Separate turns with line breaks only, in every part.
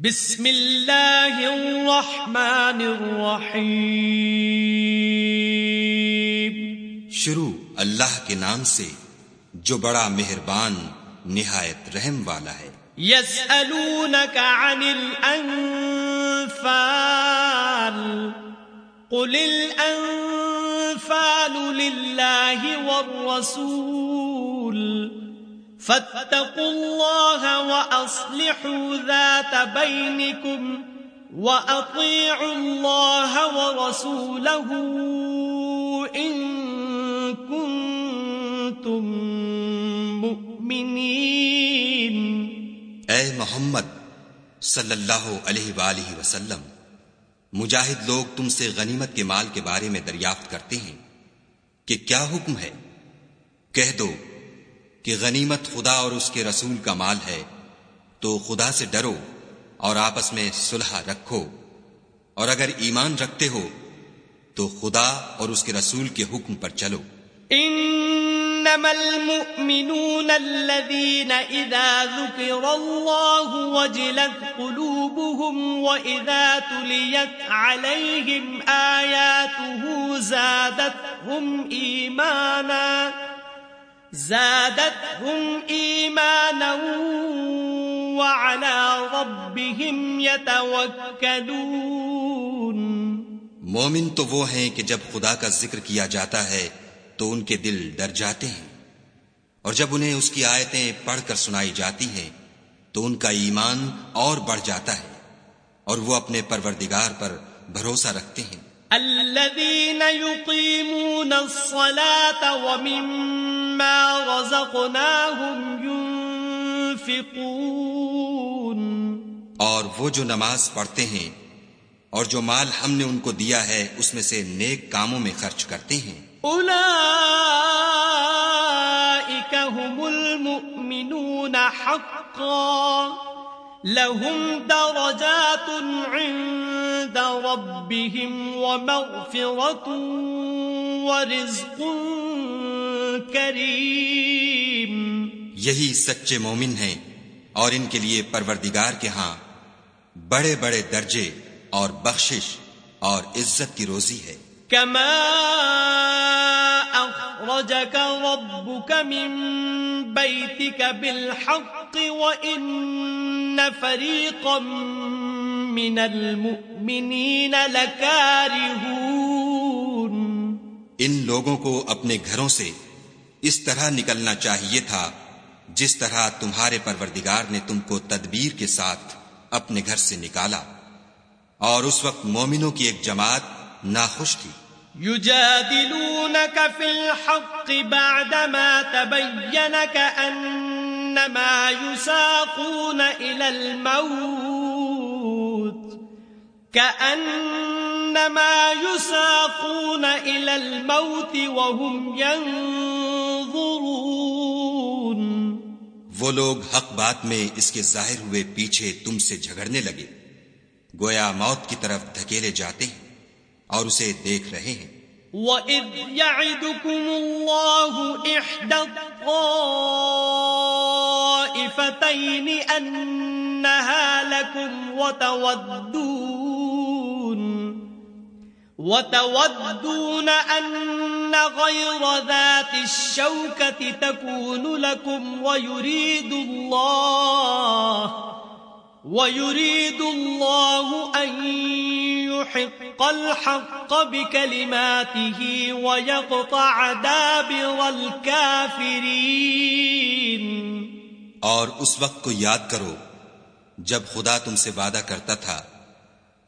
بسم اللہ الرحمن الرحیم۔
شروع اللہ کے نام سے جو بڑا مہربان نہایت رحم والا ہے۔
يسألونك عن الأنفال قل الأنفال لله والرسول۔ فاتقوا الله وأصلحوا ذات بينكم وأطيعوا الله ورسوله إن كنتم مؤمنين.
اے محمد صلی اللہ علیہ وآلہ وسلم، مجاہد لوگ تم سے غنیمت کے مال کے بارے میں دریافت کرتے ہیں کہ کیا حکم ہے؟ کہہ دو کہ غنیمت خدا اور اس کے رسول کا مال ہے، تو خدا سے ڈرو اور آپس میں صلح رکھو۔ اور اگر ایمان رکھتے ہو، تو خدا اور اس کے رسول کے حکم پر چلو۔
انما المؤمنون الذين اذا ذكر الله وجلت قلوبهم واذا تليت عليهم اياته زادتهم ايمانا زادتهم ايمانا وعلى ربهم يتوكلون
مومن تو وہ ہیں کہ جب خدا کا ذکر کیا جاتا ہے تو ان کے دل ڈر جاتے ہیں۔ اور جب انہیں اس کی آیتیں پڑھ کر سنائی جاتی ہیں تو ان کا ایمان اور بڑھ جاتا ہے اور وہ اپنے پروردگار پر بھروسہ رکھتے ہیں۔
الذين يقيمون الصلاة ومما رزقناهم ينفقون۔
اور وہ جو نماز پڑھتے ہیں اور جو مال ہم نے ان کو دیا ہے اس میں سے نیک کاموں میں خرچ کرتے ہیں۔
أولئك هم المؤمنون حقا۔ لهم درجات عند ربهم ومغفرة ورزق كريم۔
یہی سچے مومن ہیں اور ان کے لیے پروردگار کے ہاں بڑے بڑے درجے اور بخشش اور عزت کی روزی ہے۔
كما أخرجك ربك من بيتك بالحق وإن فريقا من المؤمنين لكارهون.
ان لوگوں کو اپنے گھروں سے اس طرح نکلنا چاہیے تھا جس طرح تمہارے پروردگار نے تم کو تدبیر کے ساتھ اپنے گھر سے نکالا اور اس وقت مومنوں کی ایک جماعت ناخوش تھی۔
يجادلونك في الحق بعدما تبين كأنما يساقون إلى الموت كأنما يساقون إلى الموت وهم ينظرون
وہ لوگ حق بات میں اس کے ظاہر ہوئے پیچھے تم سے جھگڑنے لگے۔ گویا موت کی طرف دھکیلے جاتے ہیں۔ اور اسے دیکھ رہے ہیں۔
وَإِذْ يَعِدُكُمُ اللَّهُ إِحْدَى الطَّائِفَتَيْنِ أَنَّهَا لَكُمْ وَتَوَدُّونَ وَتَوَدُّونَ أَنَّ غَيْرَ ذَاتِ الشَّوْكَةِ تَكُونُ لَكُمْ وَيُرِيدُ اللَّهُ وَيُرِيدُ اللَّهُ أَن يحق الحق بكلماته ويقطع دابر الكافرين
اور اس وقت کو یاد کرو، جب خدا تم سے وعدہ کرتا تھا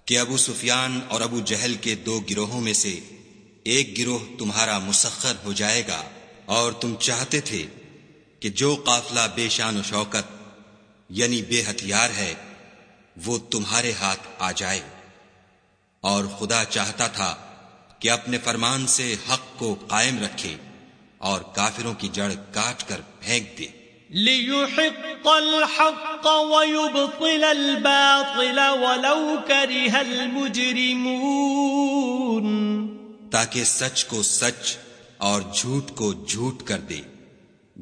کہ ابو سفیان اور ابو جہل کے دو گروہوں میں سے ایک گروہ تمہارا مسخر ہو جائے گا، اور تم چاہتے تھے کہ جو قافلہ بے شان و شوکت یعنی بے ہتھیار ہے وہ تمہارے ہاتھ آ جائے۔ اور خدا چاہتا تھا کہ اپنے فرمان سے حق کو قائم رکھے اور کافروں کی جڑ کاٹ کر پھینک دے۔
لِيُحِقَّ الْحَقَّ وَيُبْطِلَ الْبَاطِلَ وَلَوْ كَرِهَ الْمُجْرِمُونَ۔
تاکہ سچ کو سچ اور جھوٹ کو جھوٹ کر دے۔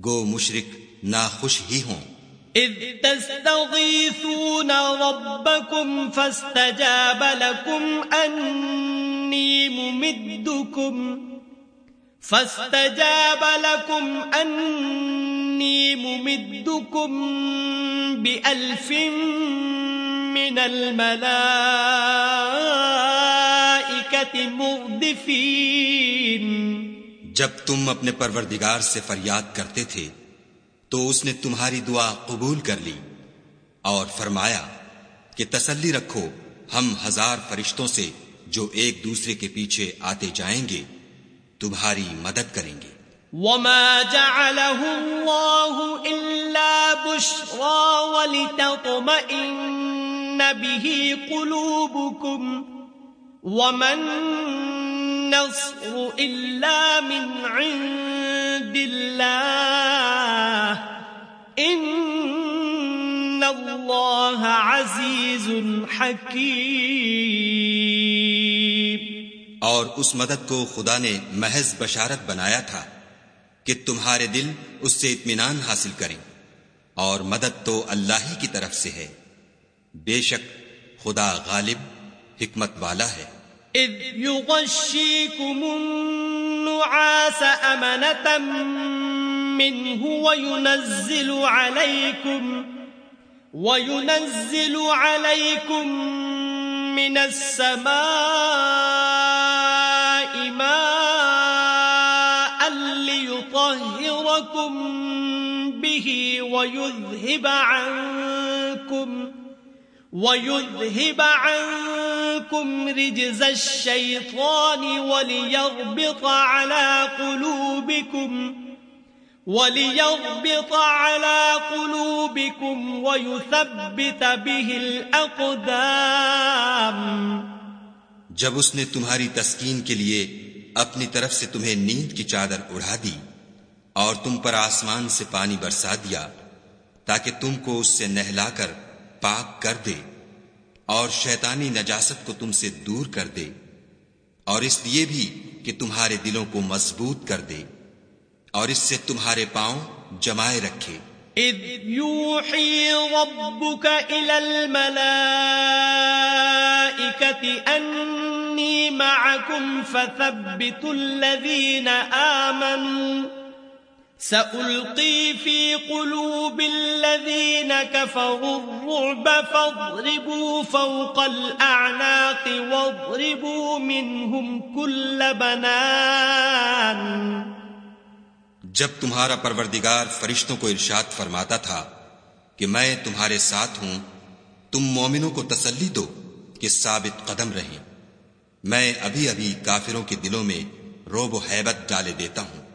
گو مشرک ناخوش ہی ہوں۔
إذ تستغيثون ربكم فاستجاب لكم أني ممدكم فاستجاب لكم أني ممدكم بألف من الملائكة مردفين.
جب تم اپنے پروردگار سے فریاد کرتے تھے تو اس نے تمہاری دعا قبول کر لی اور فرمایا کہ تسلی رکھو، ہم ہزار فرشتوں سے جو ایک دوسرے کے پیچھے آتے جائیں گے، تمہاری مدد کریں گے۔
وما جعله الله إلا بشرى ولتطمئن به قلوبكم وما النصر إلا من عند الله إن الله عزيز حكيم
اور اس مدد کو خدا نے محض بشارت بنایا تھا کہ تمہارے دل اس سے اطمینان حاصل کریں اور مدد تو اللہ ہی کی طرف سے ہے۔ بے شک خدا غالب، حکمت والا ہے۔
اذ يغشيكم النعاس امنة منه وينزل عليكم وينزل عليكم من السماء ماء ليطهركم به ويذهب عنكم ويذهب عنكم رجز الشيطان وليربط على قلوبكم وليربط على قلوبكم ويثبت به الأقدام
جب اس نے تمہاری تسکین کے لیے اپنی طرف سے تمہیں نیند کی چادر اڑا دی اور تم پر آسمان سے پانی برسا دیا تاکہ تم کو اس سے نہلا کر پاک کر دے اور شیطانی نجاست کو تم سے دور کر دے اور اس لیے بھی کہ تمہارے دلوں کو مضبوط کر دے اور اس سے تمہارے پاؤں جمائے رکھے۔
اذ يوحي ربك الى معكم فثبتوا الذين آمنوا۔ سألقي في قلوب الذين كفروا الرعب فاضربوا فوق الأعناق واضربوا منهم كل بنان.
جب تمہارا پروردگار فرشتوں کو ارشاد فرماتا تھا کہ میں تمہارے ساتھ ہوں، تم مومنوں کو تسلی دو کہ ثابت قدم رہیں۔ میں ابھی ابھی کافروں کے دلوں میں روب و حیبت ڈالے دیتا ہوں۔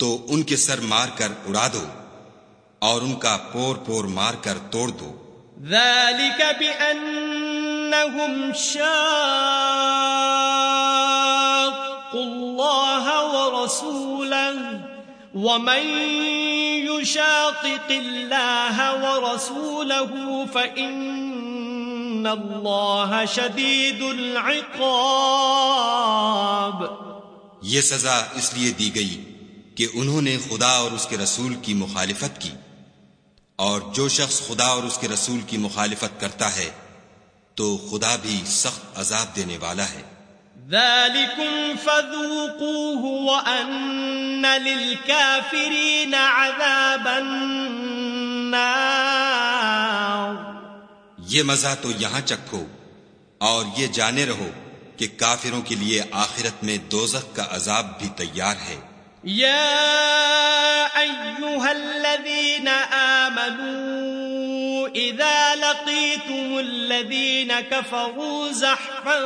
تو ان کے سر مار کر اڑا دو اور ان کا پور پور مار کر توڑ دو۔
ذلك بأنهم شاقوا الله ورسوله ومن يشاقق الله ورسوله فإن الله شديد العقاب۔
یہ سزا اس لیے دی گئی کہ انہوں نے خدا اور اس کے رسول کی مخالفت کی۔ اور جو شخص خدا اور اس کے رسول کی مخالفت کرتا ہے تو خدا بھی سخت عذاب دینے والا ہے۔
ذلكم فذوقوه وأن للكافرين عذاب النار۔
یہ مزہ تو یہاں چکھو اور یہ جانے رہو کہ کافروں کے لیے آخرت میں دوزخ کا عذاب بھی تیار ہے۔
يا أيها الذين آمنوا إذا لقيتم الذين كفروا زحفا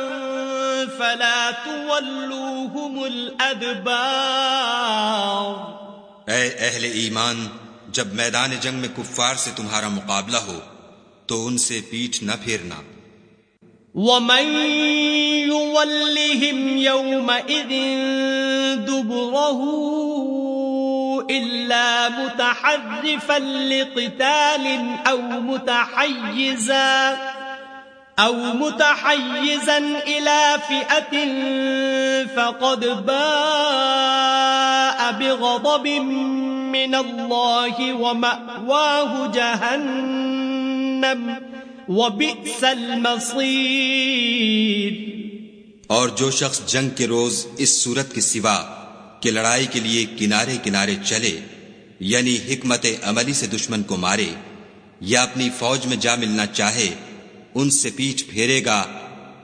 فلا تولوهم الأدبار
اے اہل ایمان جب میدان جنگ میں کفار سے تمہارا مقابلہ ہو تو ان سے پیٹھ نہ پھیرنا۔
ومن يولهم يومئذ دبره إلا متحرفا لقتال أو متحيزا أو متحيزا إلى فئة فقد باء بغضب من الله ومأواه جهنم وبئس المصير
اور جو شخص جنگ کے روز اس صورت کے سوا کہ لڑائی کے لیے کنارے کنارے چلے یعنی حکمت عملی سے دشمن کو مارے یا اپنی فوج میں جا ملنا چاہے، ان سے پیچھ پھیرے گا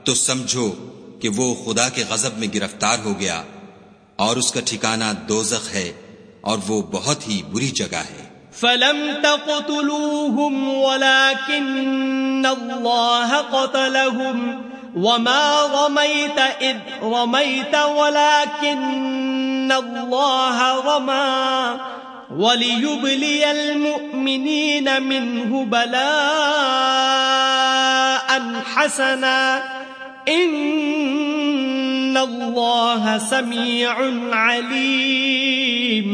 تو سمجھو کہ وہ خدا کے غضب میں گرفتار ہو گیا اور اس کا ٹھکانہ دوزخ ہے اور وہ بہت ہی بری جگہ ہے۔
فلم تقتلوهم ولكن الله قتلهم وما رميت إذ رميت ولكن الله رمى وليبلي المؤمنين منه بلاء حسنا إن الله سميع عليم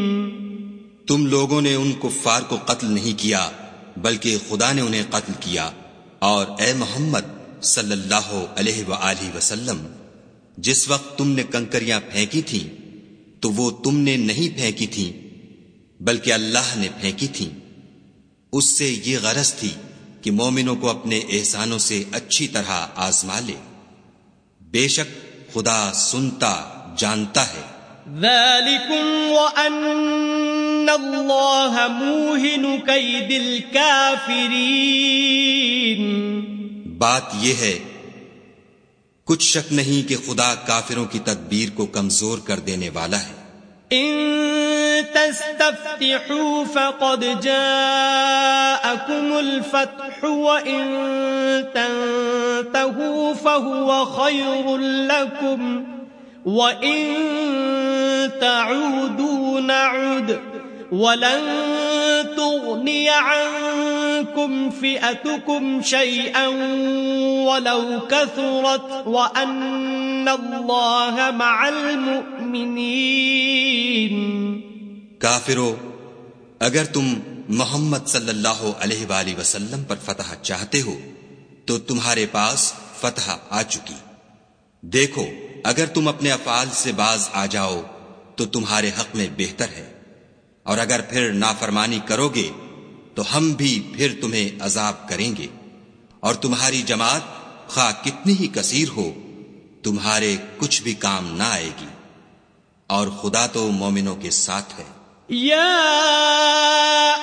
تم لوگوں نے ان کفار کو قتل نہیں کیا، بلکہ خدا نے انہیں قتل کیا۔ اور اے محمد صلی اللہ علیہ وآلہ وسلم، جس وقت تم نے کنکریاں پھینکی تھیں، تو وہ تم نے نہیں پھینکی تھیں، بلکہ اللہ نے پھینکی تھیں۔ اس سے یہ غرض تھی کہ مومنوں کو اپنے احسانوں سے اچھی طرح آزما لے۔ بے شک خدا سنتا، جانتا ہے۔
ذلكم وأن الله موهن كيد الكافرين
بات یہ ہے، کچھ شک نہیں کہ خدا کافروں کی تدبیر کو کمزور کر دینے والا ہے۔
ان تستفتحوا فقد جاءكم الفتح وان تنتهوا فهو خير لكم وَإِن تَعُودُوا نَعُدْ وَلَن تُغْنِيَ عَنكُمْ فِئَتُكُمْ شَيْئًا وَلَوْ كَثُرَتْ وَأَنَّ اللَّهَ مَعَ الْمُؤْمِنِينَ.
کافرو، اگر تم محمد صلی اللہ علیہ وآلہ وسلم پر فتح چاہتے ہو، تو تمہارے پاس فتح آ چکی۔ دیکھو، اگر تم اپنے افعال سے باز آ جاؤ، تو تمہارے حق میں بہتر ہے۔ اور اگر پھر نافرمانی کرو گے، تو ہم بھی پھر تمہیں عذاب کریں گے۔ اور تمہاری جماعت خواہ کتنی ہی کثیر ہو، تمہارے کچھ بھی کام نہ آئے گی۔ اور خدا تو مومنوں کے ساتھ ہے۔
یا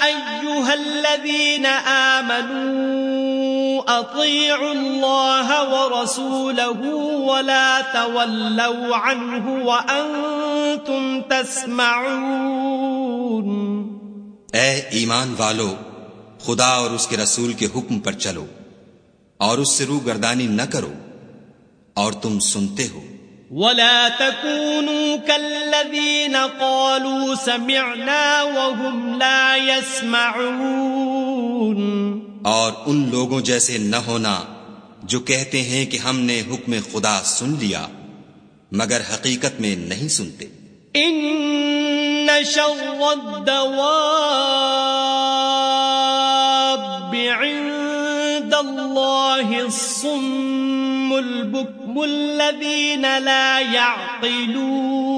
ایوہا الذین آمنون اطیعوا اللہ ورسولہ ولا تولوا عنہ وانتم تسمعون.
اے ایمان والو، خدا اور اس کے رسول کے حکم پر چلو اور اس سے روح گردانی نہ کرو اور تم سنتے ہو۔
ولا تكونوا كالذين قالوا سمعنا وهم لا يسمعون.
اور ان لوگوں جیسے نہ ہونا جو کہتے ہیں کہ ہم نے حکم خدا سن لیا مگر حقیقت میں نہیں سنتے۔
ان شر الدواب عند الله الصم البكم الذين لا يعقلون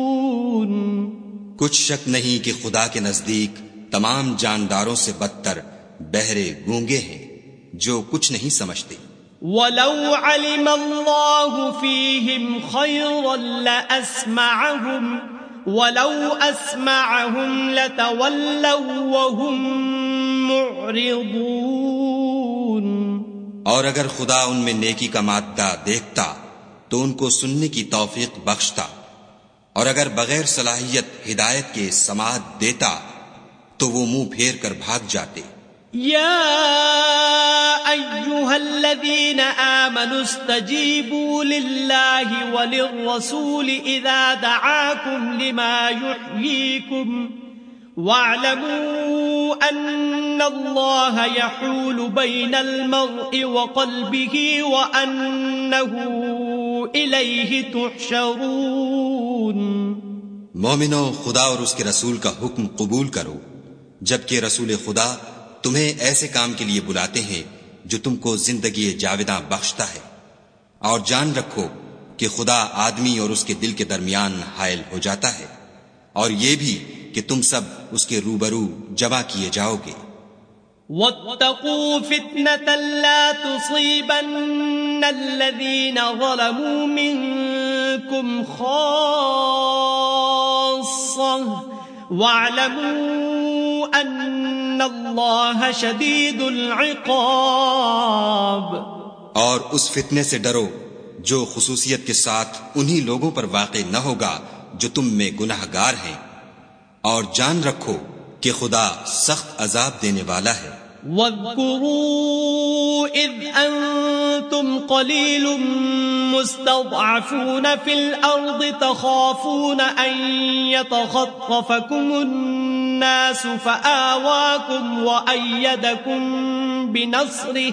کچھ شک نہیں کہ خدا کے نزدیک تمام جانداروں سے بدتر بہرے گونگے ہیں جو کچھ نہیں سمجھتے۔
ولو علم الله فيهم خيرا لأسمعهم ولو أسمعهم لتولوا وهم معرضون
اور اگر خدا ان میں نیکی کا مادہ دیکھتا تو ان کو سننے کی توفیق بخشتا۔ اور اگر بغیر صلاحیت ہدایت کے سماعت دیتا تو وہ منہ پھیر کر بھاگ جاتے۔
يا أيها الذين آمنوا استجيبوا لله وللرسول إذا دعاكم لما يحييكم واعلموا أن الله يحول بين المرء وقلبه وأنه إليه تحشرون.
مومنو، خدا اور اس کے رسول کا حکم قبول کرو۔ جبکہ رسول خدا تمہیں ایسے کام کے لیے بلاتے ہیں جو تم کو زندگی جاویداں بخشتا ہے۔ اور جان رکھو کہ خدا آدمی اور اس کے دل کے درمیان حائل ہو جاتا ہے۔ اور یہ بھی کہ تم سب اس کے روبرو جمع کیے جاؤ گے۔
واتقوا فتنة لا تصيبن الذين ظلموا منكم خاصة واعلموا أن الله شديد العقاب۔
اور اس فتنے سے ڈرو جو خصوصیت کے ساتھ انہی لوگوں پر واقع نہ ہوگا جو تم میں گناہ گار ہیں۔ اور جان رکھو کہ خدا سخت عذاب دینے والا ہے۔
وَاذْكُرُوا إِذْ أَنْتُمْ قَلِيلٌ مُسْتَضْعَفُونَ فِي الْأَرْضِ تَخَافُونَ أَنْ يَتَخَطَّفَكُمُ النَّاسُ فَآوَاكُمْ وَأَيَّدَكُمْ بِنَصْرِهِ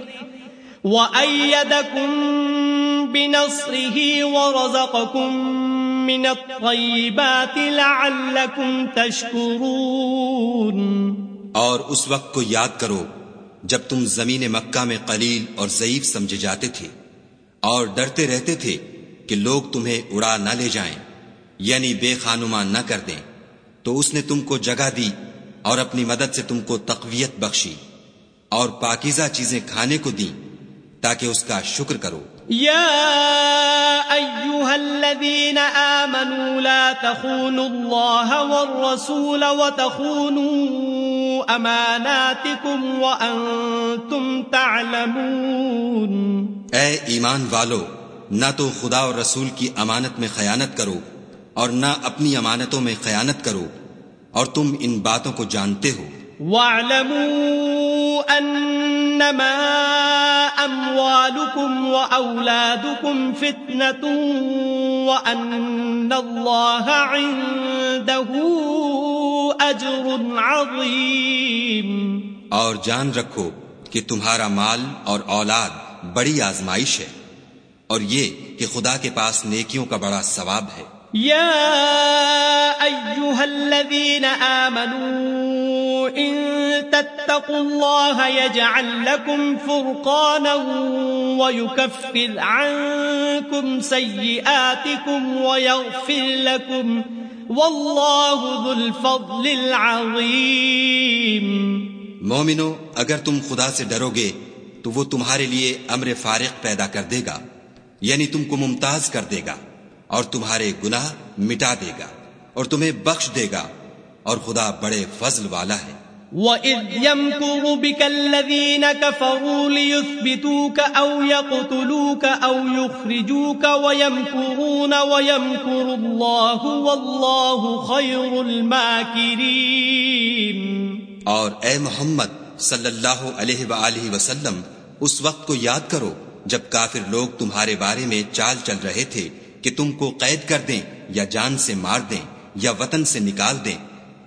وَأَيَّدَكُمْ بِنَصْرِهِ وَرَزَقَكُمْ مِنَ الطَّيِّبَاتِ لَعَلَّكُمْ تَشْكُرُونَ
اور اس وقت کو یاد کرو، جب تم زمین مکہ میں قلیل اور ضعیف سمجھے جاتے تھے اور ڈرتے رہتے تھے کہ لوگ تمہیں اڑا نہ لے جائیں یعنی بے خانمان نہ کر دیں۔ تو اس نے تم کو جگہ دی اور اپنی مدد سے تم کو تقویت بخشی اور پاکیزہ چیزیں کھانے کو دیں تاکہ اس کا شکر کرو۔
یا ایوہا الذین آمنوا لا تخونوا اللہ والرسول وتخونوا اماناتکم وانتم تعلمون
اے ایمان والو نہ تو خدا اور رسول کی امانت میں خیانت کرو اور نہ اپنی امانتوں میں خیانت کرو اور تم ان باتوں کو جانتے ہو۔
وَاعْلَمُوا أَنَّمَا أَمْوَالُكُمْ وَأَوْلَادُكُمْ فِتْنَةٌ وَأَنَّ اللَّهَ عِندَهُ أَجْرٌ عَظِيمٌ.
اور جان رکھو کہ تمہارا مال اور اولاد بڑی آزمائش ہے اور یہ کہ خدا کے پاس نیکیوں کا بڑا ثواب ہے۔
یا ایوہا الذین آمنوا ان تتقوا اللہ یجعل لکم فرقانا ویکفر عنکم سیئاتکم ویغفر لکم واللہ ذو الفضل العظیم
مومنو، اگر تم خدا سے ڈرو گے تو وہ تمہارے لیے امر فارق پیدا کر دے گا یعنی تم کو ممتاز کر دے گا۔ اور تمہارے گناہ مٹا دے گا اور تمہیں بخش دے گا اور خدا بڑے فضل والا ہے۔
وَإِذْ يَمْكُرُ بِكَ الَّذِينَ كَفَرُوا لِيُثْبِتُوكَ أَوْ يَقْتُلُوكَ أَوْ يُخْرِجُوكَ وَيَمْكُرُونَ وَيَمْكُرُ اللَّهُ وَاللَّهُ خَيْرُ الْمَاكِرِينَ۔
اور اے محمد صلی اللہ علیہ وآلہ وسلم اس وقت کو یاد کرو جب کافر لوگ تمہارے بارے میں چال چل رہے تھے کہ تم کو قید کر دیں یا جان سے مار دیں یا وطن سے نکال دیں،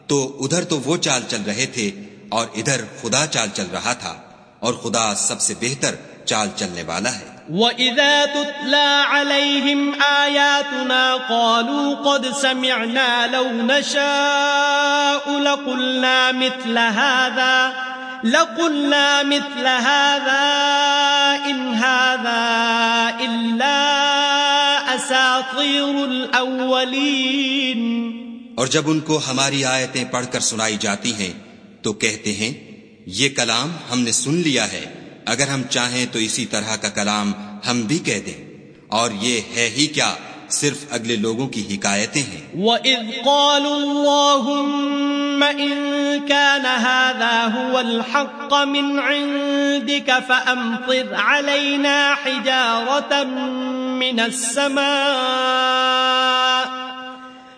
تو ادھر تو وہ چال چل رہے تھے اور ادھر خدا چال چل رہا تھا اور خدا سب سے بہتر چال چلنے والا ہے۔
وَإِذَا تُتْلَى عَلَيْهِمْ آيَاتُنَا قَالُوا قَدْ سَمِعْنَا لَوْ نَشَاءُ لَقُلْنَا مِثْلَ هَذَا، لَقُلْنَا مِثْلَ هَذَا إِنْ هَذَا إِلَّا
اور جب ان کو ہماری آیتیں پڑھ کر سنائی جاتی ہیں، تو کہتے ہیں، یہ کلام ہم نے سن لیا ہے۔ اگر ہم چاہیں تو اسی طرح کا کلام ہم بھی کہہ دیں۔ اور یہ ہے ہی کیا؟ صرف اگلے لوگوں کی حکایتیں ہیں۔
وَإِذْ قَالُوا اللَّهُمَّ إِن كَانَ هَذَا هُوَ الْحَقَّ مِنْ عِنْدِكَ فَأَمْطِرْ عَلَيْنَا حِجَارَةً من السماء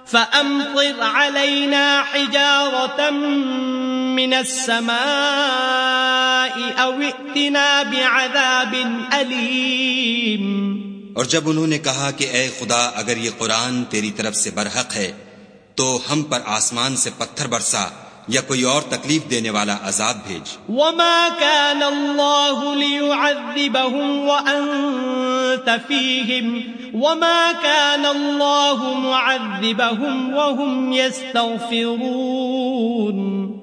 فأمطر علينا حجارة من السماء أو ائتنا بعذاب أليم
اور جب انہوں نے کہا کہ اے خدا اگر یہ قرآن تیری طرف سے برحق ہے تو ہم پر آسمان سے پتھر برسا یا کوئی اور تکلیف دینے والا عذاب بھیج۔
وما كان الله ليعذبهم وانت فيهم وما كان الله معذبهم وهم يستغفرون۔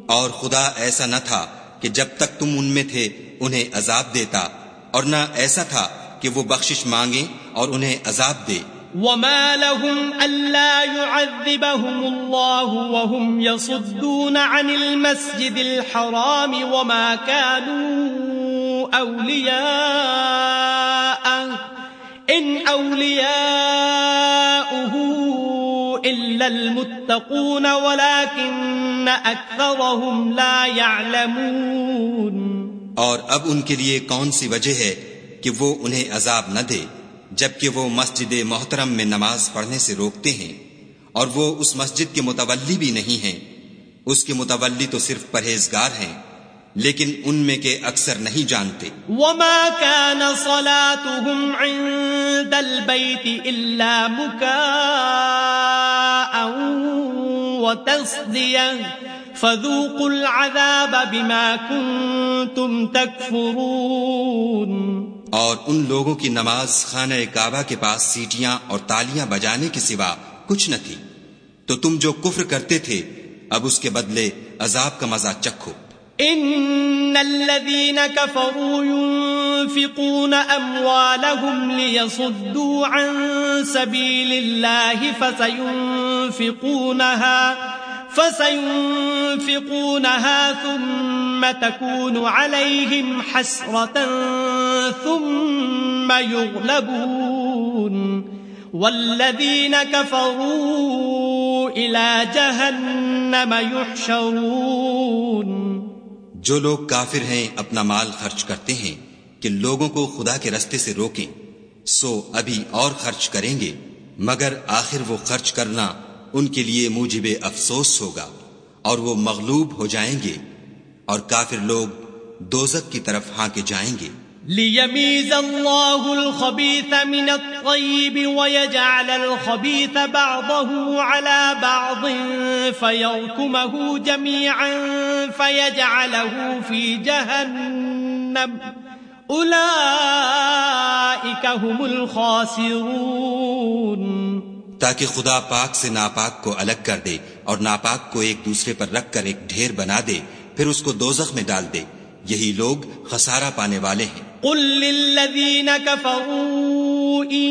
اور خدا ایسا نہ تھا کہ جب تک تم ان میں تھے انہیں عذاب دیتا اور نہ ایسا تھا کہ وہ بخشش مانگیں اور انہیں عذاب دے۔
وما لهم ألا يعذبهم الله وهم يصدون عن المسجد الحرام وما كانوا أولياء إن أولياؤه إلا المتقون ولكن أكثرهم لا يعلمون۔
اور اب ان کے لیے کون سی وجہ ہے کہ وہ انہیں عذاب نہ دے، جبکہ وہ مسجد محترم میں نماز پڑھنے سے روکتے ہیں۔ اور وہ اس مسجد کے متولی بھی نہیں ہیں۔ اس کے متولی تو صرف پرہیزگار ہیں، لیکن ان میں کے اکثر نہیں جانتے۔
وما كان صلاتهم عند البيت الا مكاء وتصديه فذوقوا العذاب بما كنتم تكفرون
اور ان لوگوں کی نماز خانہ کعبہ کے پاس سیٹیاں اور تالیاں بجانے کے سوا کچھ نہ تھی۔ تو تم جو کفر کرتے تھے، اب اس کے بدلے عذاب کا مزہ چکھو۔
ان الذين كفروا ينفقون اموالهم ليصدوا عن سبيل الله فسينفقونها فسينفقونها ثم تكون عليهم حسرة ثم يغلبون والذين كفروا إلى جهنم يحشرون
جو لوگ کافر ہیں، اپنا مال خرچ کرتے ہیں، کہ لوگوں کو خدا کے رستے سے روکیں۔ سو ابھی اور خرچ کریں گے، مگر آخر وہ خرچ کرنا ان کے لیے موجب افسوس ہوگا، اور وہ مغلوب ہو جائیں گے، اور کافر لوگ دوزک کی طرف ہاں کے جائیں گے۔
ليميز الله الخبيث من الطيب ويجعل الخبيث بعضه على بعض فيركمه جميعا فيجعله في جهنم. أولئك هم الخاسرون.
تاکہ خدا پاک سے ناپاک کو الگ کر دے اور ناپاک کو ایک دوسرے پر رکھ کر ایک ڈھیر بنا دے، پھر اس کو دوزخ میں ڈال دے۔ یہی لوگ خسارہ پانے والے ہیں۔
قل للذین كفروا ان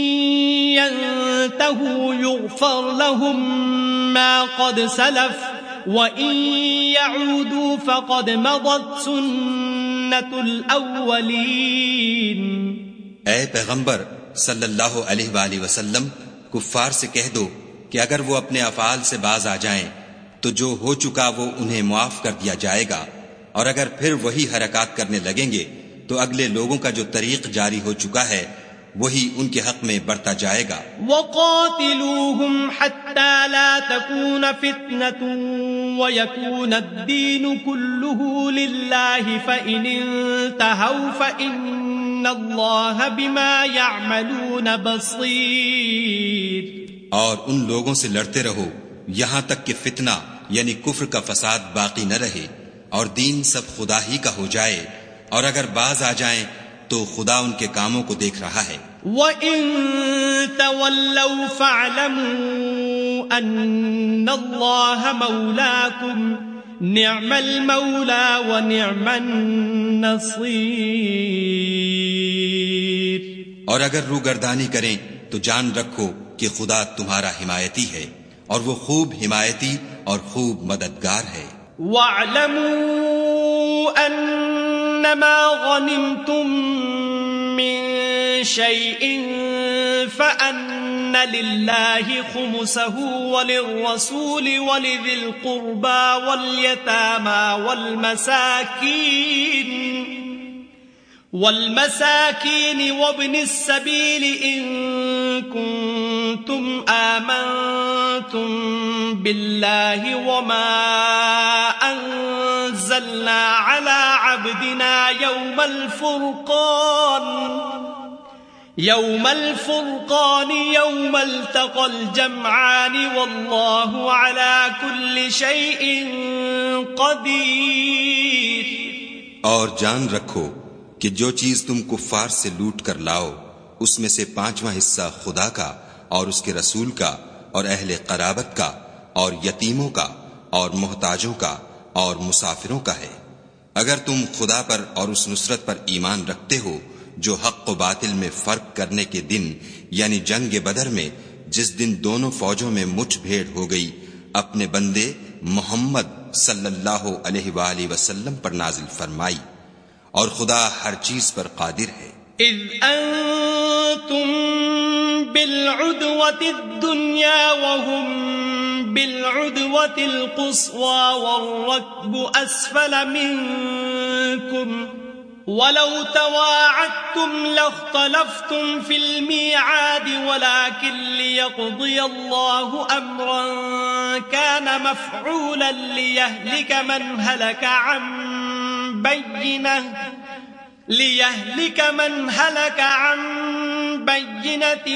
ينتهوا يغفر لهم ما قد سلف وان يعودوا فقد مضت سنة الاولین
اے پیغمبر صلی اللہ علیہ وآلہ وسلم کفار سے کہہ دو کہ اگر وہ اپنے افعال سے باز آ جائیں تو جو ہو چکا وہ انہیں معاف کر دیا جائے گا۔ اور اگر پھر وہی حرکات کرنے لگیں گے تو اگلے لوگوں کا جو طریق جاری ہو چکا ہے وہی ان کے حق میں بڑھتا جائے گا۔
وَقَاتِلُوهُمْ حَتَّى لَا تَكُونَ فِتْنَةٌ وَيَكُونَ الدِّينُ كُلُّهُ لِلَّهِ فَإِنِ انْتَهَوْا فَإِنَّ اللہ بما يعملون بصیر
اور ان لوگوں سے لڑتے رہو یہاں تک کہ فتنہ یعنی کفر کا فساد باقی نہ رہے۔ اور دین سب خدا ہی کا ہو جائے اور اگر باز آ جائیں تو خدا ان کے کاموں کو دیکھ رہا ہے۔
وَإِن تَوَلَّوْا فَاعْلَمُوا أَنَّ اللَّهَ مَوْلَاكُمْ نعم المولى ونعم النصير۔
اور اگر روگردانی کریں تو جان رکھو کہ خدا تمہارا حمایتی ہے اور وہ خوب حمایتی اور خوب مددگار ہے۔
وَاعْلَمُوا أَنَّمَا غَنِمْتُم مِّن شَيْءٍ فَأَنَّ لله خمسه وللرسول ولذي القربى واليتامى والمساكين والمساكين وابن السبيل إن كنتم آمنتم بالله وما أنزلنا على عبدنا يوم الفرقان يوم الفرقان، يوم التقى الجمعان، والله على كل شيء قدير.
اور جان رکھو کہ جو چیز تم کفار سے لوٹ کر لاؤ، اس میں سے پانچواں حصہ خدا کا اور اس کے رسول کا اور اہل قرابت کا اور یتیموں کا اور محتاجوں کا اور مسافروں کا ہے۔ اگر تم خدا پر اور اس نصرت پر ایمان رکھتے ہو جو حق و باطل میں فرق کرنے کے دن یعنی جنگ بدر میں، جس دن دونوں فوجوں میں مٹھ بھیڑ ہو گئی، اپنے بندے محمد صلی اللہ علیہ وآلہ وسلم پر نازل فرمائی، اور خدا ہر چیز پر قادر ہے۔
اذ انتم بالعدوة الدنيا وهم بالعدوة القصوى والركب أسفل منكم ولو تواعدتم لاختلفتم في الميعاد ولكن ليقضي الله أمرا كان مفعولا ليهلك من هلك عن بينه ليهلك من هلك عن بينة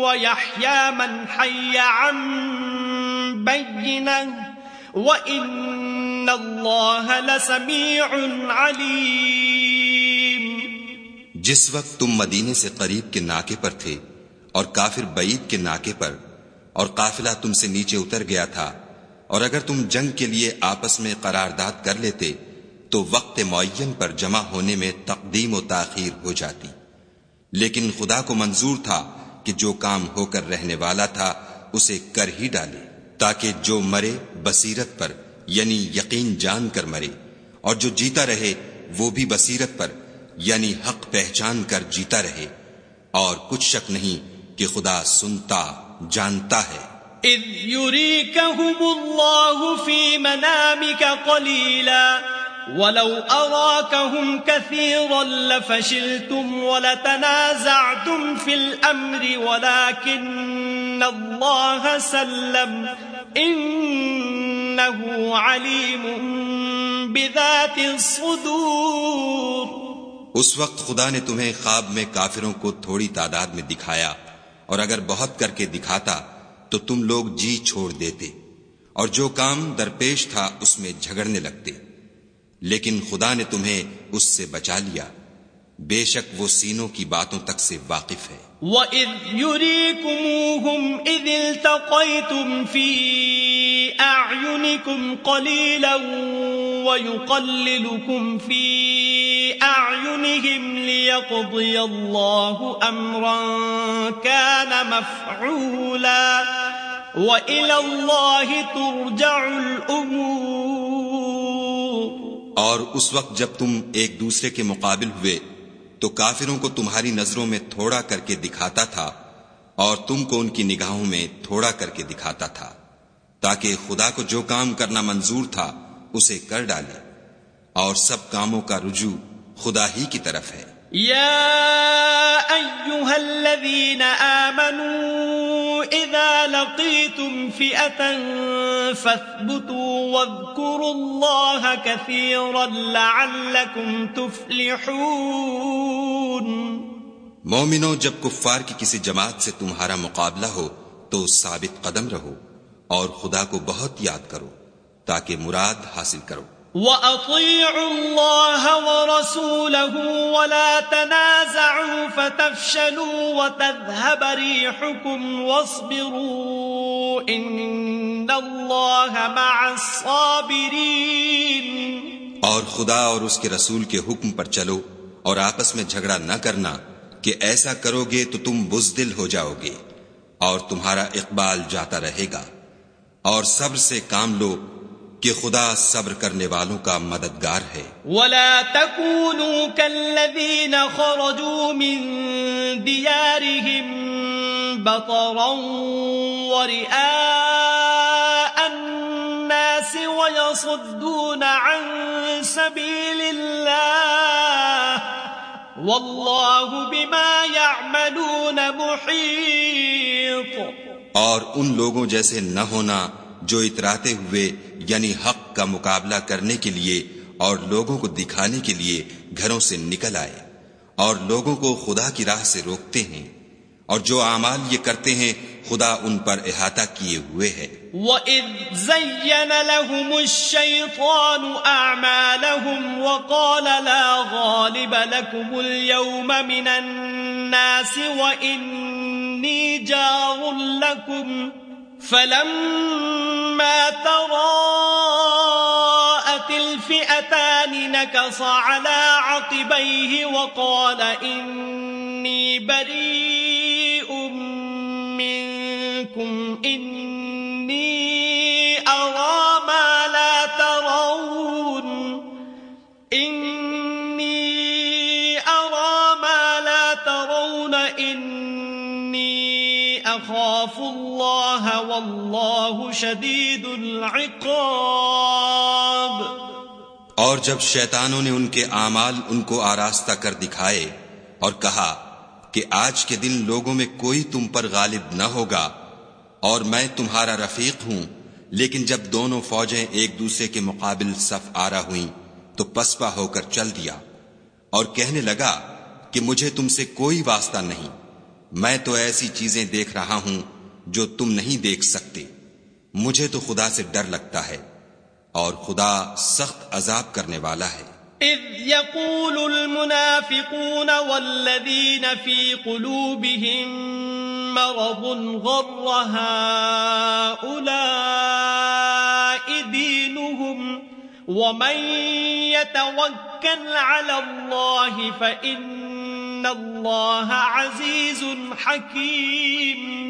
ويحيى من حي عن بينة وإن الله لسميع عليم
جس وقت تم مدینے سے قریب کے ناکے پر تھے اور کافر بعید کے ناکے پر اور قافلہ تم سے نیچے اتر گیا تھا اور اگر تم جنگ کے لیے آپس میں قرارداد کر لیتے تو وقت معین پر جمع ہونے میں تقدیم و تاخیر ہو جاتی۔ لیکن خدا کو منظور تھا کہ جو کام ہو کر رہنے والا تھا، اسے کر ہی ڈالے، تاکہ جو مرے بصیرت پر یعنی یقین جان کر مرے، اور جو جیتا رہے، وہ بھی بصیرت پر یعنی حق پہچان کر جیتا رہے۔ اور کچھ شک نہیں کہ خدا سنتا، جانتا ہے۔
اذ يريكهم الله في منامك قليلا ولو أراكهم كثيرا لفشلتم ولتنازعتم في الأمر ولكن الله سلم إنه عليم بذات الصدور
اس وقت خدا نے تمہیں خواب میں کافروں کو تھوڑی تعداد میں دکھایا اور اگر بہت کر کے دکھاتا تو تم لوگ جی چھوڑ دیتے اور جو کام درپیش تھا اس میں جھگڑنے لگتے۔ لیکن خدا نے تمہیں اس سے بچا لیا۔ بے شک وہ سینوں کی باتوں تک سے واقف ہے۔
وَإِذْ يُرِيكُمُوهُمْ إِذِ الْتَقَيْتُمْ فِي أَعْيُنِكُمْ قَلِيلًا وَيُقَلِّلُكُمْ فِي أَعْيُنِهِمْ لِيَقْضِيَ اللَّهُ أَمْرًا كَانَ مَفْعُولًا وَإِلَى اللَّهِ تُرْجَعُ الْأُمُورِ۔
اور اس وقت جب تم ایک دوسرے کے مقابل ہوئے، تو کافروں کو تمہاری نظروں میں تھوڑا کر کے دکھاتا تھا اور تم کو ان کی نگاہوں میں تھوڑا کر کے دکھاتا تھا، تاکہ خدا کو جو کام کرنا منظور تھا، اسے کر ڈالے۔ اور سب کاموں کا رجوع خدا ہی کی طرف ہے۔
يا أيها الذين آمنوا إذا لقيتم فئة فاثبتوا واذكروا الله كثيرا لعلكم تفلحون.
مومنو، جب کفار کی کسی جماعت سے تمہارا مقابلہ ہو تو ثابت قدم رہو اور خدا کو بہت یاد کرو تاکہ مراد حاصل کرو۔
وَأَطِيعُوا اللَّهَ وَرَسُولَهُ وَلَا تَنَازَعُوا فَتَفْشَلُوا وَتَذْهَبَ رِيحُكُمْ وَاصْبِرُوا إِنَّ اللَّهَ مَعَ الصَّابِرِينَ
اور خدا اور اس کے رسول کے حکم پر چلو اور آپس میں جھگڑا نہ کرنا کہ ایسا کرو گے تو تم بزدل ہو جاؤ گے اور تمہارا اقبال جاتا رہے گا اور صبر سے کام لو کہ خدا صبر کرنے والوں کا مددگار ہے۔
ولا تكونوا كالذين خرجوا من ديارهم بطرا ورئاء الناس ويصدون عن سبيل الله والله بما يعملون محيط۔
اور ان لوگوں جیسے نہ ہونا جو اتراتے ہوئے یعنی حق کا مقابلہ کرنے کے لیے اور لوگوں کو دکھانے کے لیے گھروں سے نکل آئے اور لوگوں کو خدا کی راہ سے روکتے ہیں اور جو اعمال یہ کرتے ہیں، خدا ان پر احاطہ کیے ہوئے ہے۔
وَإِذْ زَيَّنَ لَهُمُ الشَّيْطَانُ أَعْمَالَهُمْ وَقَالَ لَا غَالِبَ لَكُمُ الْيَوْمَ مِنَ النَّاسِ وَإِنِّي جَارٌ لَكُمْ فلما تراءت الفئتان نكص على عقبيه وقال إني بريء منكم إني أخاف الله والله شديد العقاب
اور جب شیطانوں نے ان کے اعمال ان کو آراستہ کر دکھائے اور کہا کہ آج کے دن لوگوں میں کوئی تم پر غالب نہ ہوگا اور میں تمہارا رفیق ہوں، لیکن جب دونوں فوجیں ایک دوسرے کے مقابل صف آرا ہوئیں، تو پسپا ہو کر چل دیا اور کہنے لگا کہ مجھے تم سے کوئی واسطہ نہیں۔ میں تو ایسی چیزیں دیکھ رہا ہوں جو تم نہیں دیکھ سکتے۔ مجھے تو خدا سے ڈر لگتا ہے اور خدا سخت عذاب کرنے والا ہے۔
اذ يقول المنافقون والذين في قلوبهم مرض غر هؤلاء ومن يتوكل على الله فإن الله عزيز حكيم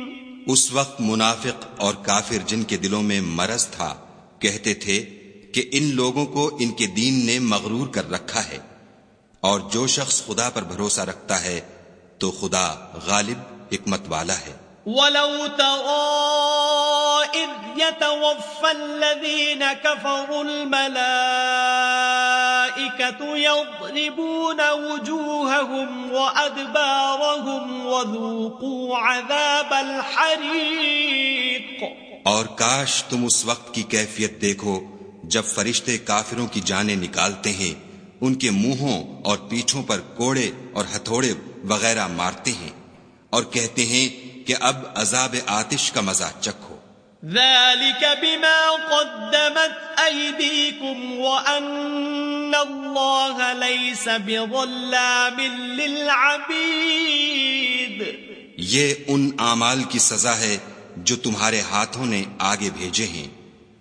اس وقت منافق اور کافر جن کے دلوں میں مرض تھا، کہتے تھے کہ ان لوگوں کو ان کے دین نے مغرور کر رکھا ہے۔ اور جو شخص خدا پر بھروسہ رکھتا ہے، تو خدا غالب حکمت والا ہے۔
وَلَوْ تَرَى إِذْ يَتَوَفَّى الَّذِينَ كَفَرُوا الْمَلَائِكَةُ يَضْرِبُونَ وُجُوهَهُمْ وَأَدْبَارَهُمْ وَذُوقُوا عَذَابَ الْحَرِيقِ
اور کاش تم اس وقت کی کیفیت دیکھو جب فرشتے کافروں کی جانیں نکالتے ہیں، ان کے منہوں اور پیٹھوں پر کوڑے اور ہتھوڑے وغیرہ مارتے ہیں اور کہتے ہیں کہ اب عذاب آتش کا مزہ چکھو۔
ذلك بما قدمت أيديكم وأن الله ليس بظلام للعبيد۔
یہ ان اعمال کی سزا ہے جو تمہارے ہاتھوں نے آگے بھیجے ہیں۔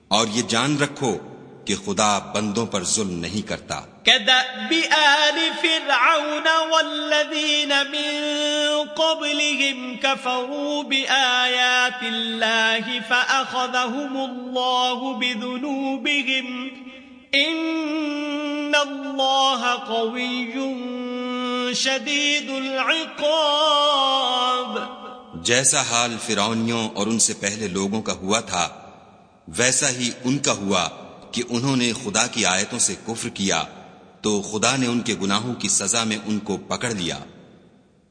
اور یہ جان رکھو کہ خدا بندوں پر ظلم نہیں کرتا۔
كدأب آل فرعون والذين من قبلهم كفروا بآيات الله فأخذهم الله بذنوبهم إن الله قوي شديد العقاب
جیسا حال فرونیوں اور ان سے پہلے لوگوں کا ہوا تھا، ویسا ہی ان کا ہوا کہ انہوں نے خدا کی آیتوں سے کفر کیا۔ تو خدا نے ان کے گناہوں کی سزا میں ان کو پکڑ لیا۔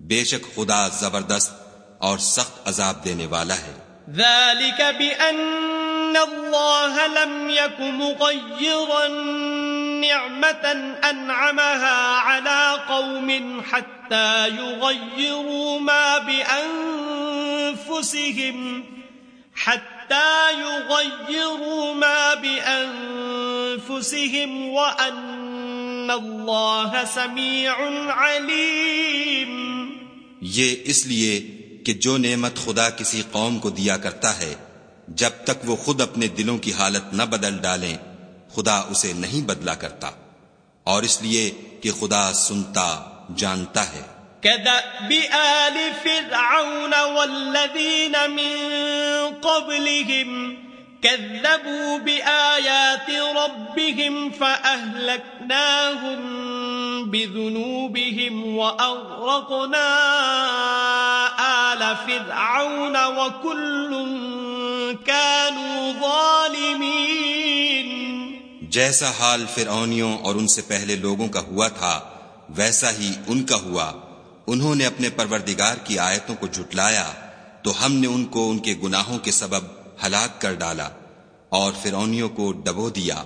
بے شک خدا زبردست اور سخت عذاب دینے والا ہے۔
ذلك بأن الله لم يكن مغيرا نعمة أنعمها على قوم حتى يغيروا ما بأنفسهم حتى يغيروا ما بأنفسهم وأن الله سميع عليم
یہ اس لیے کہ جو نعمت خدا کسی قوم کو دیا کرتا ہے جب تک وہ خود اپنے دلوں کی حالت نہ بدل ڈالیں خدا اسے نہیں بدلا کرتا۔ اور اس لیے کہ خدا سنتا جانتا ہے۔
كدأب آل فرعون والذين من قبلهم كذبوا بآيات ربهم فأهلكناهم بذنوبهم وأغرقنا آل فرعون وكل كانوا ظالمين.
جیسا حال فرعونیوں اور ان سے پہلے لوگوں کا ہوا تھا، ویسا ہی ان کا ہوا۔ انہوں نے اپنے پروردگار کی آیتوں کو جھٹلایا، تو ہم نے ان کو ان کے گناہوں کے سبب ہلاک کر ڈالا اور فرعونیوں کو ڈبو دیا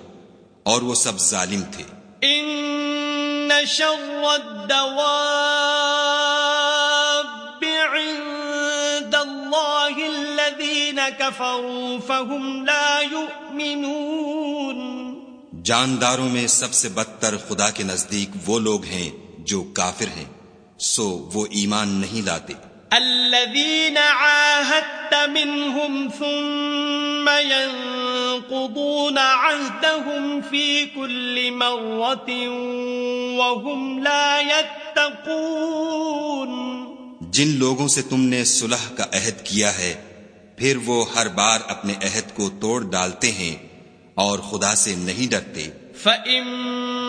اور وہ سب ظالم تھے۔
ان شر الدواب عند الله الذين كفروا فهم لا يؤمنون۔
جانداروں میں سب سے بدتر خدا کے نزدیک وہ لوگ ہیں جو کافر ہیں سو وہ ایمان نہیں لاتے۔
الذين عاهدت منهم ثم ينقضون عهدهم في كل مرة وهم لا يتقون.
جن لوگوں سے تم نے صلح کا عہد کیا ہے پھر وہ ہر بار اپنے عہد کو توڑ ڈالتے ہیں اور خدا سے نہیں ڈرتے۔
فَإِمَّا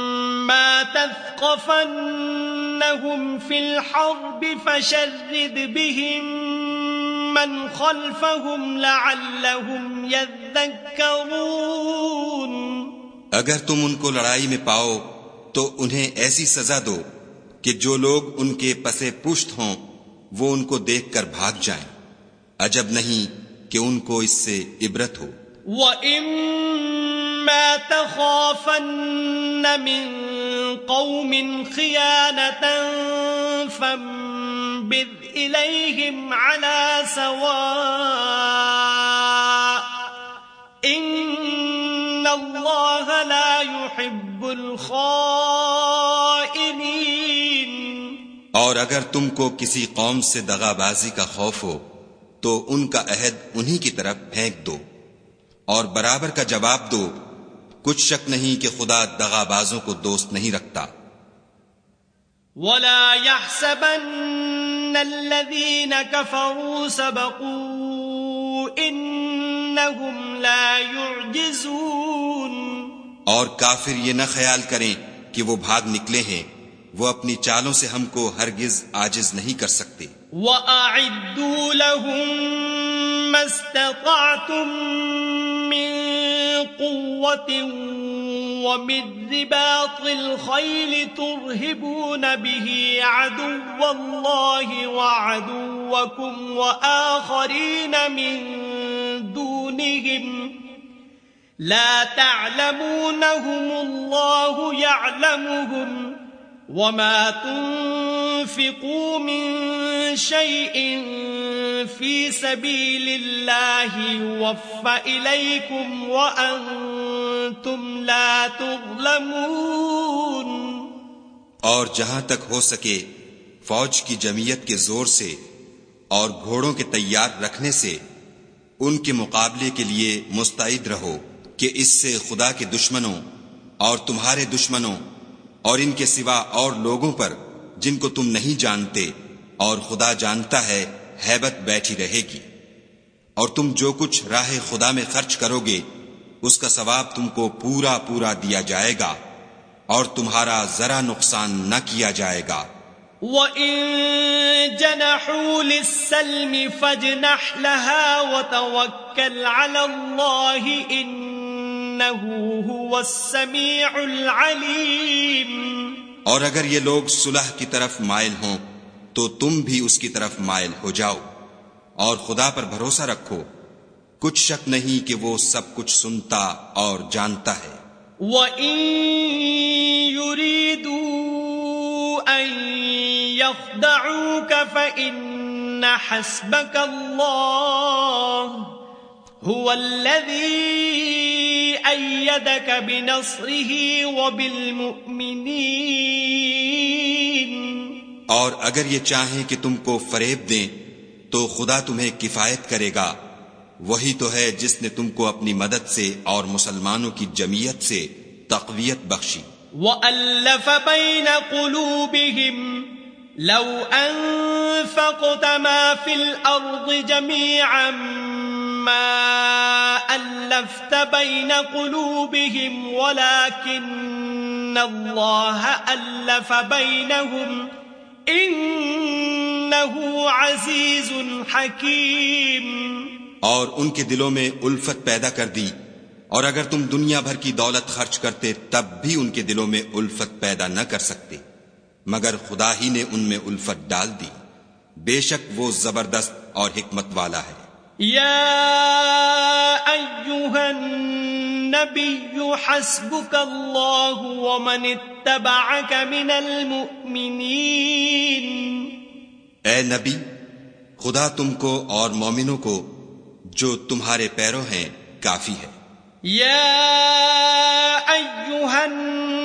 تَثْقَفَنَّهُمْ فِي الْحَرْبِ فَشَرِّدْ بِهِمْ مَنْ خَلْفَهُمْ لَعَلَّهُمْ يَذَّكَّرُونَ
اگر تم ان کو لڑائی میں پاؤ تو انہیں ایسی سزا دو کہ جو لوگ ان کے پسے پشت ہوں وہ ان کو دیکھ کر بھاگ جائیں۔ عجب نہیں کہ ان کو اس سے عبرت ہو۔
وَإِمَّا تَخَافَنَّ مِن قَوْمٍ خِيَانَةً فَانبِذْ إِلَيْهِمْ عَلَى سَوَاءٍ إِنَّ اللَّهَ لَا يُحِبُّ الْخَائِنِينَ
اور اگر تم کو کسی قوم سے دغا بازی کا خوف ہو، تو ان کا عہد انہی کی طرف پھینک دو اور برابر کا جواب دو کچھ شک نہیں کہ خدا دغا بازوں کو دوست نہیں رکھتا۔
ولا يحسبن الذين كفروا سبقوا انهم لا يعجزون۔
اور کافر یہ نہ خیال کریں کہ وہ بھاگ نکلے ہیں وہ اپنی چالوں سے ہم کو ہرگز آجز نہیں کر سکتے۔
وَأَعِدُّوا لَهُم مَّا اسْتَطَعْتُم قُوَّةٍ وَمِن رِّبَاطِ الْخَيْلِ تُرْهِبُونَ بِهِ عَدُوَّ اللَّهِ وَعَدُوَّكُمْ وَآخَرِينَ مِن دُونِهِمْ لَا تَعْلَمُونَهُمُ اللَّهُ يَعْلَمُهُمْ وما تنفقوا من شيء في سبيل الله يوفى إليكم وأنتم لا تظلمون
اور جہاں تک ہو سکے، فوج کی جمعیت کے زور سے اور گھوڑوں کے تیار رکھنے سے، ان کے مقابلے کے لیے مستعد رہو کہ اس سے خدا کے دشمنوں اور تمہارے دشمنوں اور ان کے سوا اور لوگوں پر جن کو تم نہیں جانتے اور خدا جانتا ہے ہیبت بیٹھی رہے گی۔ اور تم جو کچھ راہ خدا میں خرچ کرو گے، اس کا ثواب تم کو پورا پورا دیا جائے گا اور تمہارا ذرا نقصان نہ کیا جائے گا۔
وَإِن جَنَحُوا لِلسَّلْمِ فَاجْنَحْ لَهَا وَتَوَكَّلْ عَلَى اللَّهِ إِنَّ
اور اگر یہ لوگ صلح کی طرف مائل ہوں تو تم بھی اس کی طرف مائل ہو جاؤ۔ اور خدا پر بھروسہ رکھو کچھ شک نہیں کہ وہ سب کچھ سنتا اور جانتا ہے۔
حَسْبَكَ اللَّهُ۔ هُوَ الَّذِي بنصره وبالمؤمنين
اور اگر یہ چاہیں کہ تم کو فریب دیں تو خدا تمہیں کفایت کرے گا۔ وہی تو ہے جس نے تم کو اپنی مدد سے اور مسلمانوں کی جمعیت سے تقویت بخشی۔
وَأَلَّفَ بَيْنَ قُلُوبِهِمْ لَوْ أَنفَقْتَ مَا فِي الْأَرْضِ جَمِيعًا ما ألفت بين قلوبهم ولكن الله ألف بينهم إنه عزيز حكيم.
اور ان کے دلوں میں الفت پیدا کر دی اور اگر تم دنیا بھر کی دولت خرچ کرتے تب بھی ان کے دلوں میں الفت پیدا نہ کر سکتے۔ مگر خدا ہی نے ان میں الفت ڈال دی۔ بے شک وہ زبردست اور حکمت والا ہے۔
يا أيها النبي حسبك الله ومن اتبعك من المؤمنين
اے نبی خدا تم کو اور مومنوں کو جو تمہارے پیرو ہیں کافی ہے۔
یا ایوہ النبی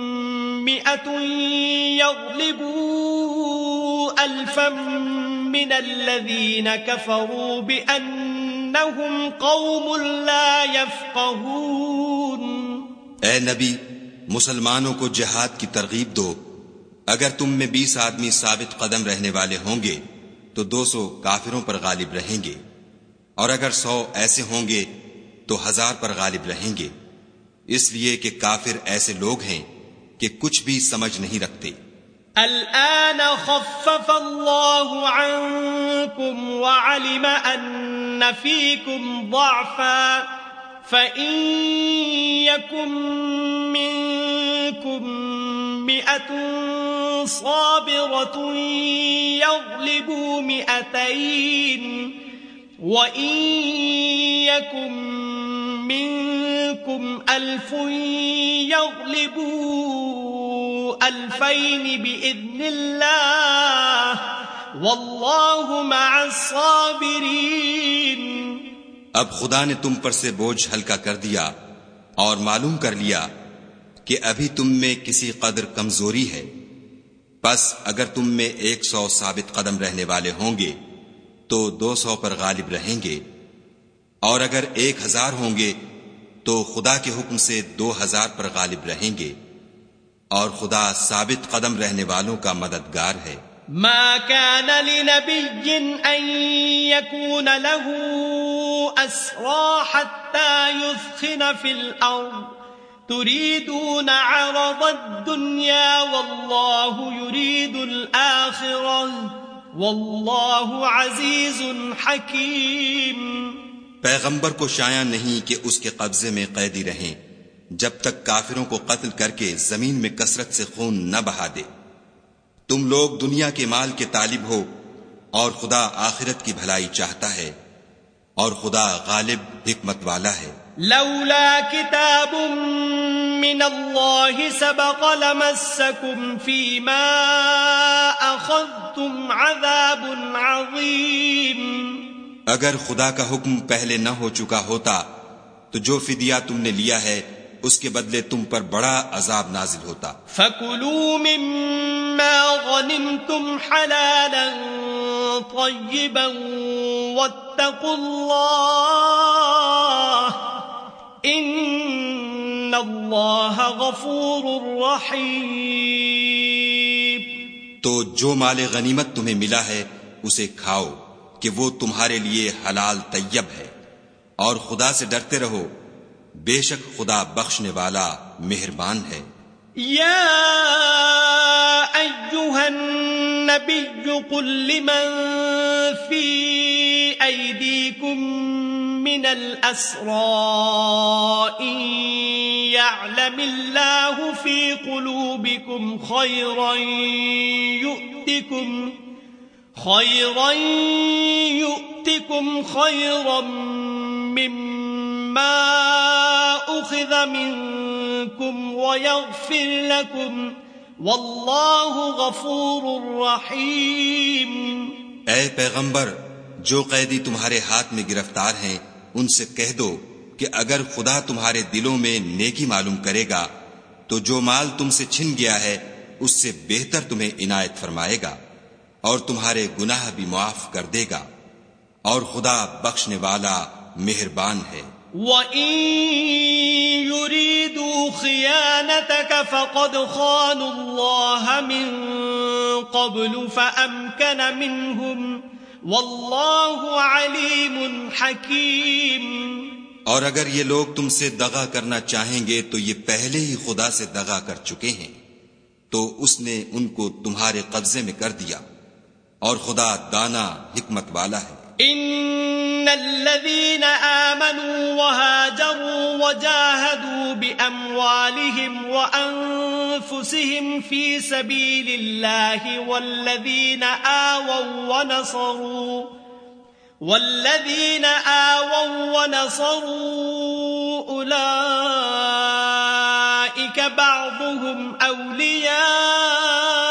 يغلبوا من الذين كفروا بأنهم قوم لا يفقهون.
اے نبی، مسلمانوں کو جہاد کی ترغیب دو۔ اگر تم میں بیس آدمی ثابت قدم رہنے والے ہوں گے، تو دو سو کافروں پر غالب رہیں گے۔ اور اگر سو ایسے ہوں گے، تو ہزار پر غالب رہیں گے۔ اس لیے کہ کافر ایسے لوگ ہیں کہ کچھ بھی سمجھ نہیں رکھتے۔
الآن خفف الله عنكم وعلم أن فيكم ضعفا فإن يكن منكم مئة صابرة يغلبوا مئتين وإن يكن منكم ألف يغلبوا ألفين بإذن الله والله مع الصابرين.
اب خدا نے تم پر سے بوجھ ہلکا کر دیا اور معلوم کر لیا کہ ابھی تم میں کسی قدر کمزوری ہے۔ بس اگر تم میں ایک سو ثابت قدم رہنے والے ہوں گے تو دو سو پر غالب رہیں گے اور اگر ایک ہزار ہوں گے تو خدا کے حکم سے دو ہزار پر غالب رہیں گے اور خدا ثابت قدم رہنے والوں کا مددگار ہے۔
ما كان لنبي أن يكون له أسرى حتى يثخن في الأرض. تريدون عرض الدنيا والله يريد الآخرة. والله عزيز حكيم.
پیغمبر کو شایع نہیں کہ اس کے قبضے میں قیدی رہیں، جب تک کافروں کو قتل کر کے زمین میں کثرت سے خون نہ بہا دے۔ تم لوگ دنیا کے مال کے طالب ہو اور خدا آخرت کی بھلائی چاہتا ہے، اور خدا غالب حکمت والا ہے۔
لولا كتاب من الله سبق لمسكم فيما أخذتم عذاب عظيم
اگر خدا کا حکم پہلے نہ ہو چکا ہوتا تو جو فدیہ تم نے لیا ہے اس کے بدلے تم پر بڑا عذاب نازل ہوتا۔
فَكُلُوا مِمَّا غَنِمْتُمْ حَلَالًا طَيِّبًا وَاتَّقُوا اللَّهِ إِنَّ اللَّهَ غَفُورٌ رَحِيمٌ
تو جو مال غنیمت تمہیں ملا ہے اسے کھاؤ۔ کہ وہ تمہارے لیے حلال طیب ہے۔ اور خدا سے ڈرتے رہو، بے شک خدا بخشنے والا مہربان ہے۔
یا ایوہا النبی قل لمن فی ایدیکم من الاسراء يعلم الله في قلوبكم خيرا يؤتكم خيرا يؤتكم خيرا مما أخذ منكم ويغفر لكم والله غفور رحيم۔
اے پیغمبر، جو قیدی تمہارے ہاتھ میں گرفتار ہیں، ان سے کہہ دو کہ اگر خدا تمہارے دلوں میں نیکی معلوم کرے گا، تو جو مال تم سے چھن گیا ہے، اس سے بہتر تمہیں عنایت فرمائے گا۔ اور تمہارے گناہ بھی معاف کر دے گا اور خدا بخشنے والا مہربان ہے۔
وَإِن يُرِيدُوا خِيَانَتَكَ فَقَدْ خَانُوا اللَّهَ مِن قَبْلُ فَأَمْكَنَ مِنْهُمْ وَاللَّهُ عَلِيمٌ حَكِيمٌ۔
اور اگر یہ لوگ تم سے دغا کرنا چاہیں گے تو یہ پہلے ہی خدا سے دغا کر چکے ہیں۔ تو اس نے ان کو تمہارے قبضے میں کر دیا۔ اور خدا دانا حکمت والا ہے۔
إن الذين آمنوا وهاجروا وجاهدوا بأموالهم وأنفسهم في سبيل الله والذين آووا ونصروا والذين آووا ونصروا أولئك بعضهم أولياء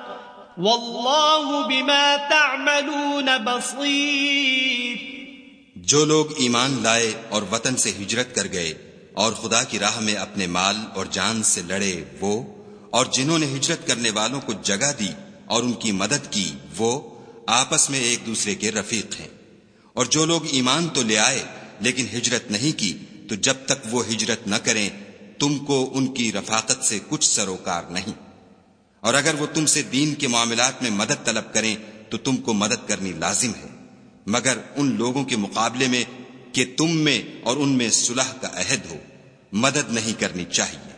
واللہ بما تعملون بصیر۔
جو لوگ ایمان لائے اور وطن سے ہجرت کر گئے اور خدا کی راہ میں اپنے مال اور جان سے لڑے، وہ اور جنہوں نے ہجرت کرنے والوں کو جگہ دی اور ان کی مدد کی، وہ آپس میں ایک دوسرے کے رفیق ہیں۔ اور جو لوگ ایمان تو لے آئے لیکن ہجرت نہیں کی، تو جب تک وہ ہجرت نہ کریں، تم کو ان کی رفاقت سے کچھ سروکار نہیں۔ اور اگر وہ تم سے دین کے معاملات میں مدد طلب کریں، تو تم کو مدد کرنی لازم ہے۔ مگر ان لوگوں کے مقابلے میں کہ تم میں اور ان میں صلح کا عہد ہو، مدد نہیں کرنی چاہیے۔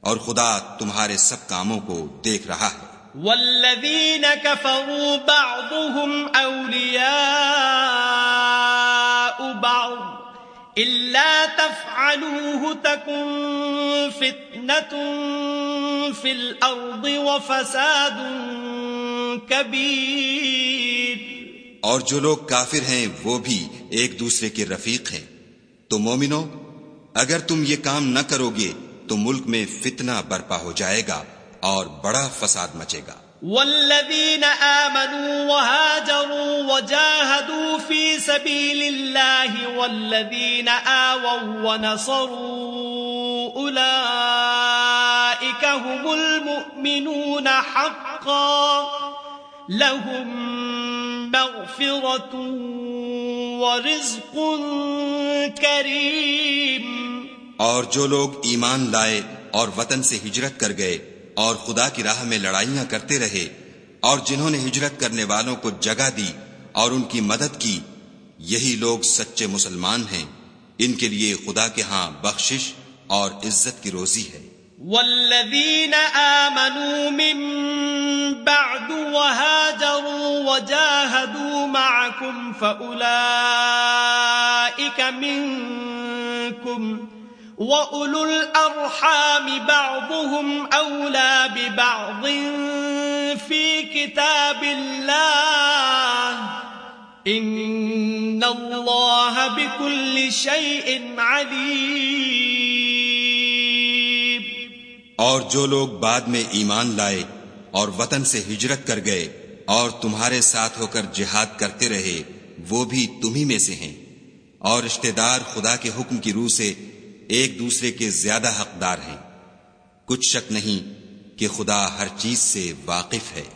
اور خدا تمہارے سب کاموں کو دیکھ رہا ہے۔
والذین کفروا بعضهم اولیاء بعض إلا تفعلوه تكن فتنة في الأرض وفساد كبير۔
اور جو لوگ کافر ہیں، وہ بھی ایک دوسرے کے رفیق ہیں۔ تو مومنو، اگر تم یہ کام نہ کرو گے، تو ملک میں فتنہ برپا ہو جائے گا اور بڑا فساد مچے گا۔
والذين آمنوا وهاجروا وجاهدوا في سبيل الله والذين آووا ونصروا أولئك هم المؤمنون حقا لهم مغفرة ورزق كريم
اور جو لوگ ایمان لائے اور وطن سے ہجرت کر گئے اور خدا کی راہ میں لڑائیاں کرتے رہے اور جنہوں نے ہجرت کرنے والوں کو جگہ دی اور ان کی مدد کی، یہی لوگ سچے مسلمان ہیں۔ ان کے لیے خدا کے ہاں بخشش اور عزت کی روزی ہے۔
والذین آمنوا من بعد وهاجروا وجاهدوا معكم فأولئك منكم وَأُولُو الْأَرْحَامِ بَعْضُهُمْ أَوْلَى بِبَعْضٍ فِي كِتَابِ اللَّهِ إِنَّ اللَّهَ بِكُلِّ شَيْءٍ عَلِيمٌ
اور جو لوگ بعد میں ایمان لائے اور وطن سے ہجرت کر گئے اور تمہارے ساتھ ہو کر جہاد کرتے رہے، وہ بھی تمہیں میں سے ہیں۔ اور رشتہ دار خدا کے حکم کی روح سے ایک دوسرے کے زیادہ حقدار ہیں۔ کچھ شک نہیں کہ خدا ہر چیز سے واقف ہے۔